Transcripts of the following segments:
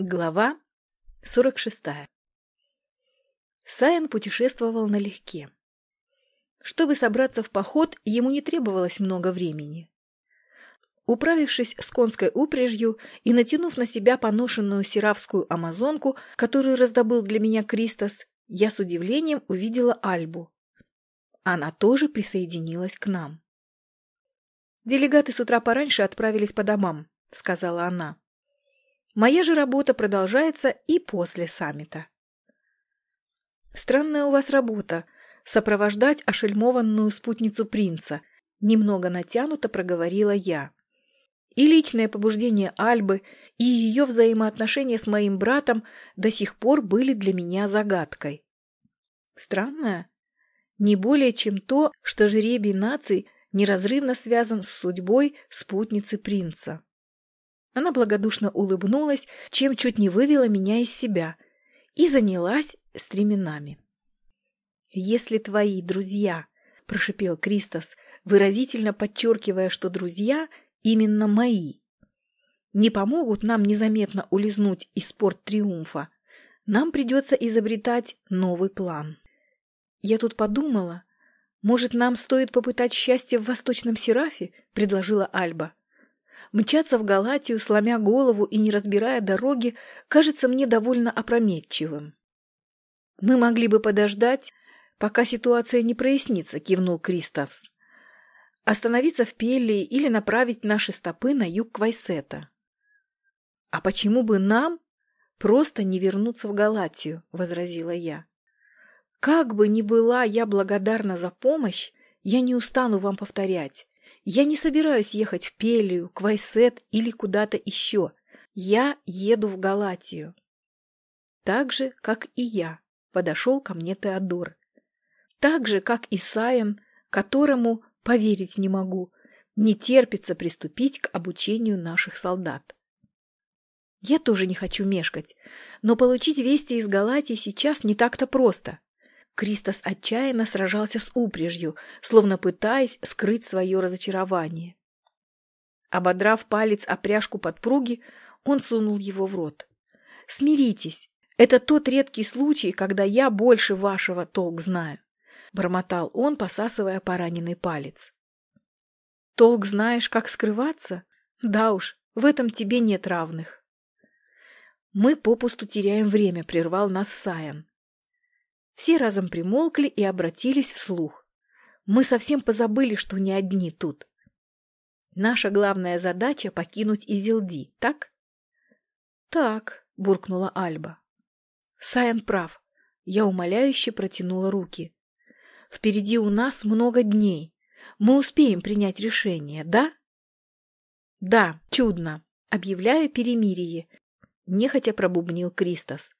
Глава 46. Сайен путешествовал налегке. Чтобы собраться в поход, ему не требовалось много времени. Управившись с конской упряжью и натянув на себя поношенную сиравскую амазонку, которую раздобыл для меня Кристос, я с удивлением увидела Альбу. Она тоже присоединилась к нам. «Делегаты с утра пораньше отправились по домам», — сказала она. «Моя же работа продолжается и после саммита». «Странная у вас работа — сопровождать ошельмованную спутницу принца», — немного натянуто проговорила я. И личное побуждение Альбы, и ее взаимоотношения с моим братом до сих пор были для меня загадкой. Странное? Не более чем то, что жребий наций неразрывно связан с судьбой спутницы принца. Она благодушно улыбнулась, чем чуть не вывела меня из себя, и занялась стременами. «Если твои друзья», — прошипел Кристос, выразительно подчеркивая, что друзья именно мои, не помогут нам незаметно улизнуть из порт триумфа, нам придется изобретать новый план. Я тут подумала, может, нам стоит попытать счастье в Восточном Серафе, предложила Альба. Мчаться в Галатию, сломя голову и не разбирая дороги, кажется мне довольно опрометчивым. Мы могли бы подождать, пока ситуация не прояснится, кивнул Кристофс. Остановиться в Пеллии или направить наши стопы на юг Квайсета. А почему бы нам просто не вернуться в Галатию, возразила я. Как бы ни была я благодарна за помощь, я не устану вам повторять. Я не собираюсь ехать в Пелию, Квайсет или куда-то еще. Я еду в Галатию. Так же, как и я, подошел ко мне Теодор. Так же, как и Саян, которому, поверить не могу, не терпится приступить к обучению наших солдат. Я тоже не хочу мешкать, но получить вести из Галатии сейчас не так-то просто. Кристос отчаянно сражался с упряжью, словно пытаясь скрыть свое разочарование. Ободрав палец о пряжку подпруги, он сунул его в рот. «Смиритесь, это тот редкий случай, когда я больше вашего толк знаю», — бормотал он, посасывая пораненный палец. «Толк знаешь, как скрываться? Да уж, в этом тебе нет равных». «Мы попусту теряем время», — прервал нас Саян. Все разом примолкли и обратились вслух. Мы совсем позабыли, что не одни тут. Наша главная задача — покинуть Изилди, так? Так, буркнула Альба. Сайен прав. Я умоляюще протянула руки. Впереди у нас много дней. Мы успеем принять решение, да? Да, чудно. Объявляю перемирие. Нехотя пробубнил Кристос.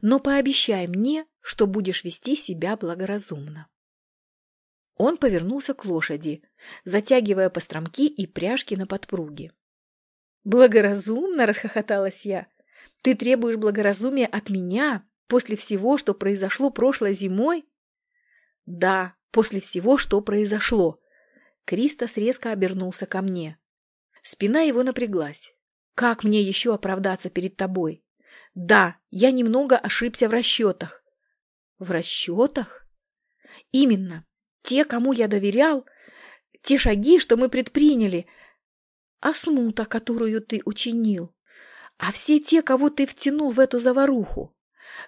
Но пообещай мне, что будешь вести себя благоразумно. Он повернулся к лошади, затягивая постромки и пряжки на подпруге. «Благоразумно!» — расхохоталась я. «Ты требуешь благоразумия от меня после всего, что произошло прошлой зимой?» «Да, после всего, что произошло». Кристос резко обернулся ко мне. Спина его напряглась. «Как мне еще оправдаться перед тобой? Да, я немного ошибся в расчетах. В расчетах? Именно. Те, кому я доверял, те шаги, что мы предприняли, а смута, которую ты учинил, а все те, кого ты втянул в эту заваруху,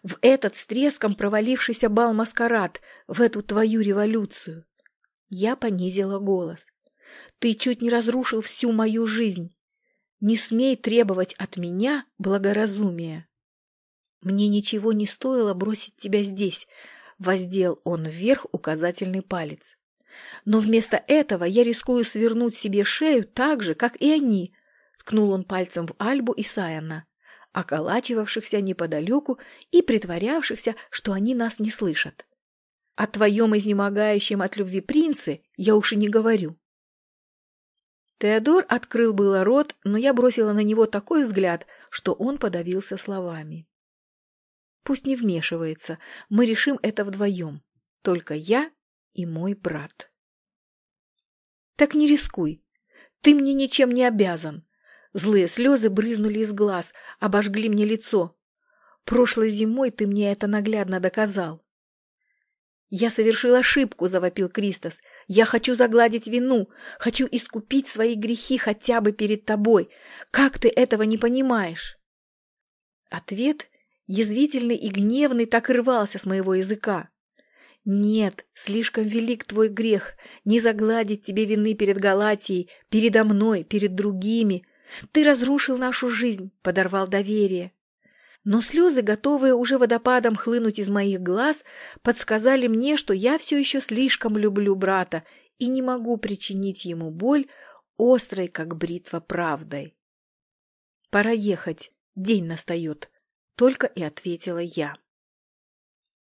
в этот с треском провалившийся бал-маскарад, в эту твою революцию. Я понизила голос. Ты чуть не разрушил всю мою жизнь. Не смей требовать от меня благоразумия. «Мне ничего не стоило бросить тебя здесь», — воздел он вверх указательный палец. «Но вместо этого я рискую свернуть себе шею так же, как и они», — ткнул он пальцем в Альбу и Саяна, околачивавшихся неподалеку и притворявшихся, что они нас не слышат. «О твоем изнемогающем от любви принце я уж и не говорю». Теодор открыл было рот, но я бросила на него такой взгляд, что он подавился словами. Пусть не вмешивается. Мы решим это вдвоем. Только я и мой брат. Так не рискуй. Ты мне ничем не обязан. Злые слезы брызнули из глаз, обожгли мне лицо. Прошлой зимой ты мне это наглядно доказал. «Я совершил ошибку», — завопил Кристос. «Я хочу загладить вину, хочу искупить свои грехи хотя бы перед тобой. Как ты этого не понимаешь?» Ответ, язвительный и гневный, так и рвался с моего языка. «Нет, слишком велик твой грех, не загладить тебе вины перед Галатией, передо мной, перед другими. Ты разрушил нашу жизнь, подорвал доверие. Но слезы, готовые уже водопадом хлынуть из моих глаз, подсказали мне, что я все еще слишком люблю брата и не могу причинить ему боль, острой, как бритва, правдой. «Пора ехать, день настает», — только и ответила я.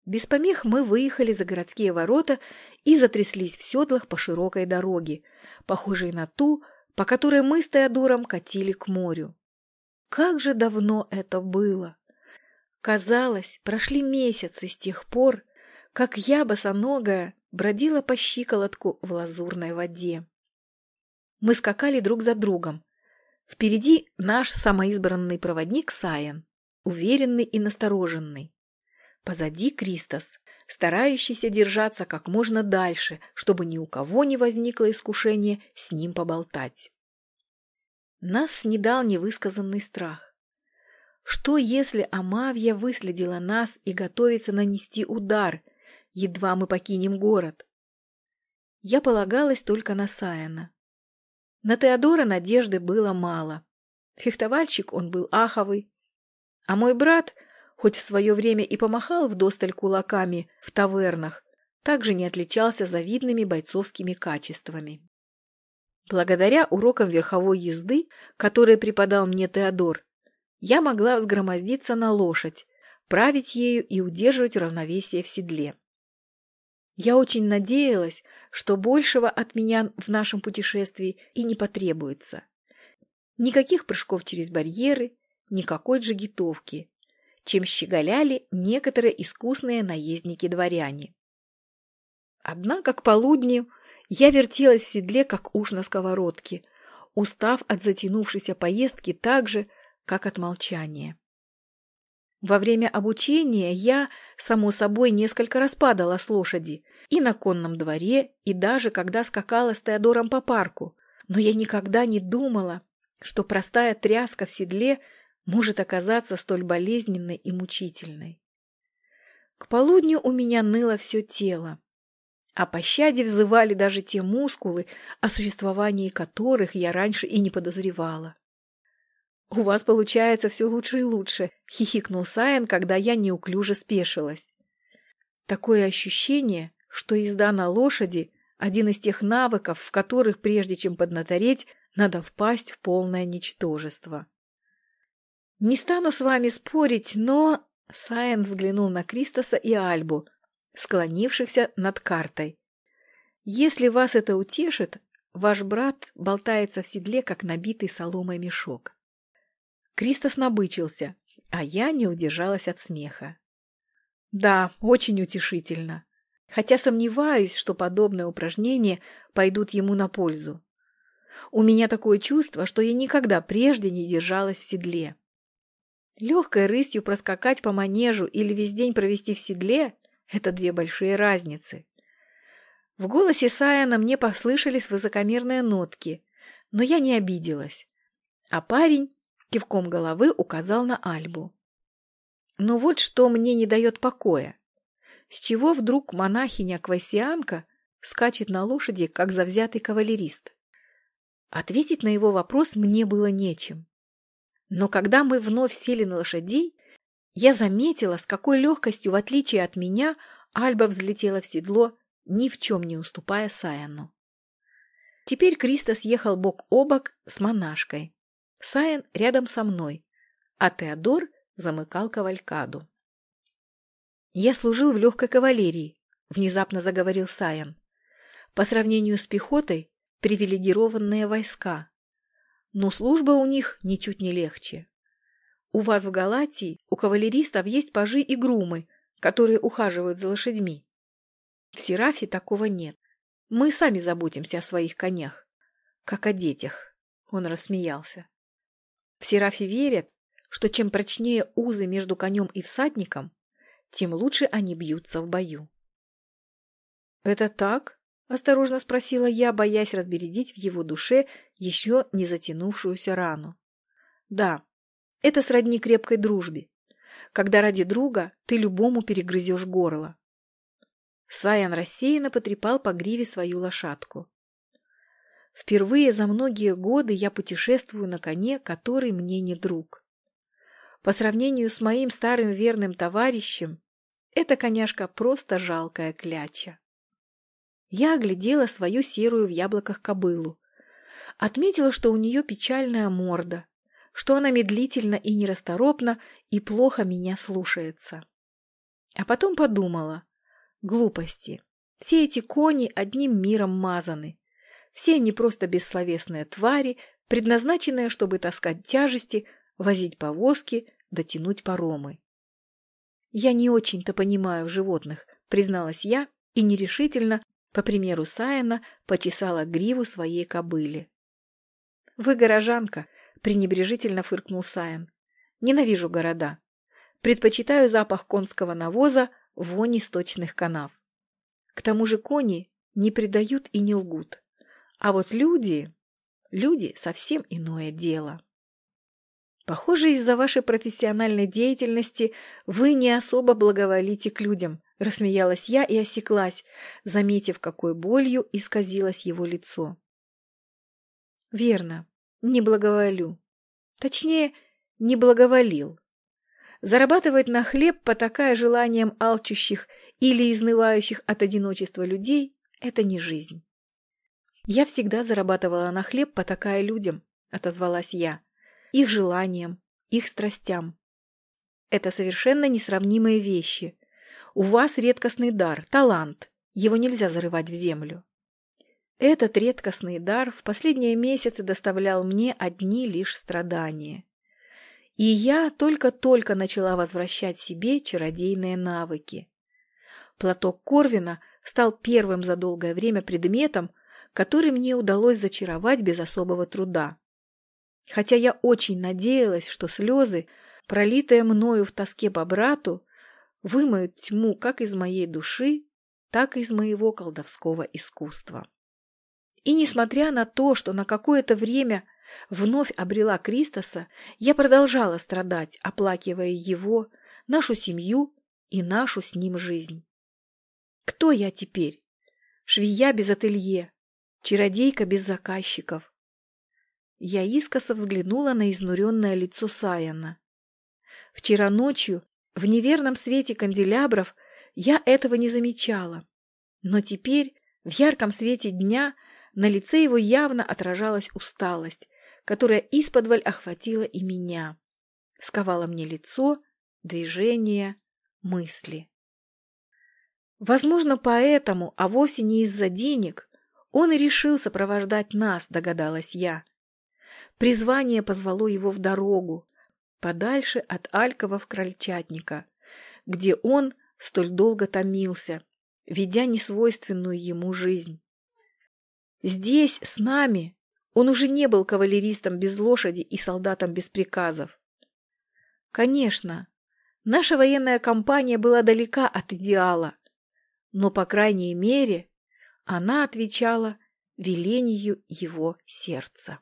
Без помех мы выехали за городские ворота и затряслись в седлах по широкой дороге, похожей на ту, по которой мы с Теодором катили к морю. Как же давно это было! Казалось, прошли месяцы с тех пор, как я, босоногая, бродила по щиколотку в лазурной воде. Мы скакали друг за другом. Впереди наш самоизбранный проводник Саян, уверенный и настороженный. Позади Кристос, старающийся держаться как можно дальше, чтобы ни у кого не возникло искушение с ним поболтать. Нас снедал невысказанный страх. Что, если Амавья выследила нас и готовится нанести удар, едва мы покинем город? Я полагалась только на Саяна. На Теодора надежды было мало. Фехтовальщик он был аховый. А мой брат — хоть в свое время и помахал вдосталь кулаками в тавернах, также не отличался завидными бойцовскими качествами. Благодаря урокам верховой езды, которые преподал мне Теодор, я могла взгромоздиться на лошадь, править ею и удерживать равновесие в седле. Я очень надеялась, что большего от меня в нашем путешествии и не потребуется. Никаких прыжков через барьеры, никакой джигитовки, чем щеголяли некоторые искусные наездники-дворяне. Однако к полудню я вертелась в седле, как уж на сковородке, устав от затянувшейся поездки так же, как от молчания. Во время обучения я, само собой, несколько раз с лошади, и на конном дворе, и даже когда скакала с Теодором по парку, но я никогда не думала, что простая тряска в седле может оказаться столь болезненной и мучительной. К полудню у меня ныло все тело, а пощаде взывали даже те мускулы, о существовании которых я раньше и не подозревала. «У вас получается все лучше и лучше», — хихикнул Саян, когда я неуклюже спешилась. Такое ощущение, что езда на лошади — один из тех навыков, в которых, прежде чем поднатореть, надо впасть в полное ничтожество. «Не стану с вами спорить, но...» Сайен взглянул на Кристоса и Альбу, склонившихся над картой. «Если вас это утешит, ваш брат болтается в седле, как набитый соломой мешок». Кристос набычился, а я не удержалась от смеха. «Да, очень утешительно. Хотя сомневаюсь, что подобные упражнения пойдут ему на пользу. У меня такое чувство, что я никогда прежде не держалась в седле. Легкой рысью проскакать по манежу или весь день провести в седле – это две большие разницы. В голосе Саяна мне послышались высокомерные нотки, но я не обиделась. А парень кивком головы указал на Альбу. Но вот что мне не дает покоя. С чего вдруг монахиня-квасианка скачет на лошади, как завзятый кавалерист? Ответить на его вопрос мне было нечем. Но когда мы вновь сели на лошадей, я заметила, с какой легкостью, в отличие от меня, Альба взлетела в седло, ни в чем не уступая Саяну. Теперь Кристос ехал бок о бок с монашкой. Саян рядом со мной, а Теодор замыкал кавалькаду. «Я служил в легкой кавалерии», — внезапно заговорил Саян. «По сравнению с пехотой, привилегированные войска но служба у них ничуть не легче. У вас в Галатии у кавалеристов есть пажи и грумы, которые ухаживают за лошадьми. В Серафе такого нет. Мы сами заботимся о своих конях, как о детях. Он рассмеялся. В Серафе верят, что чем прочнее узы между конем и всадником, тем лучше они бьются в бою. «Это так?» – осторожно спросила я, боясь разбередить в его душе еще не затянувшуюся рану. «Да, это сродни крепкой дружбе, когда ради друга ты любому перегрызешь горло». Саян рассеянно потрепал по гриве свою лошадку. Впервые за многие годы я путешествую на коне, который мне не друг. По сравнению с моим старым верным товарищем, эта коняшка просто жалкая кляча. Я оглядела свою серую в яблоках кобылу. Отметила, что у нее печальная морда, что она медлительно и нерасторопна и плохо меня слушается. А потом подумала. Глупости. Все эти кони одним миром мазаны. Все они просто бессловесные твари, предназначенные, чтобы таскать тяжести, возить повозки, дотянуть паромы. «Я не очень-то понимаю животных», — призналась я и нерешительно, по примеру Саяна, почесала гриву своей кобыли. «Вы горожанка», — пренебрежительно фыркнул Саян. «Ненавижу города. Предпочитаю запах конского навоза, вони сточных канав. К тому же кони не предают и не лгут. А вот люди... Люди совсем иное дело. Похоже, из-за вашей профессиональной деятельности вы не особо благоволите к людям, рассмеялась я и осеклась, заметив, какой болью исказилось его лицо. Верно, не благоволю. Точнее, не благоволил. Зарабатывать на хлеб, потакая желанием алчущих или изнывающих от одиночества людей – это не жизнь. «Я всегда зарабатывала на хлеб, потакая людям», — отозвалась я. «Их желаниям, их страстям. Это совершенно несравнимые вещи. У вас редкостный дар, талант. Его нельзя зарывать в землю». Этот редкостный дар в последние месяцы доставлял мне одни лишь страдания. И я только-только начала возвращать себе чародейные навыки. Платок Корвина стал первым за долгое время предметом, который мне удалось зачаровать без особого труда. Хотя я очень надеялась, что слезы, пролитые мною в тоске по брату, вымоют тьму как из моей души, так и из моего колдовского искусства. И несмотря на то, что на какое-то время вновь обрела Кристоса, я продолжала страдать, оплакивая его, нашу семью и нашу с ним жизнь. Кто я теперь? Швея без ателье, Чародейка без заказчиков. Я искоса взглянула на изнуренное лицо Саяна. Вчера ночью, в неверном свете канделябров, я этого не замечала. Но теперь, в ярком свете дня, на лице его явно отражалась усталость, которая исподволь охватила и меня. Сковала мне лицо, движение, мысли. Возможно, поэтому, а вовсе не из-за денег, он и решил сопровождать нас, догадалась я. Призвание позвало его в дорогу, подальше от Алькова в Крольчатника, где он столь долго томился, ведя несвойственную ему жизнь. Здесь, с нами, он уже не был кавалеристом без лошади и солдатом без приказов. Конечно, наша военная кампания была далека от идеала, но, по крайней мере, она отвечала велению его сердца.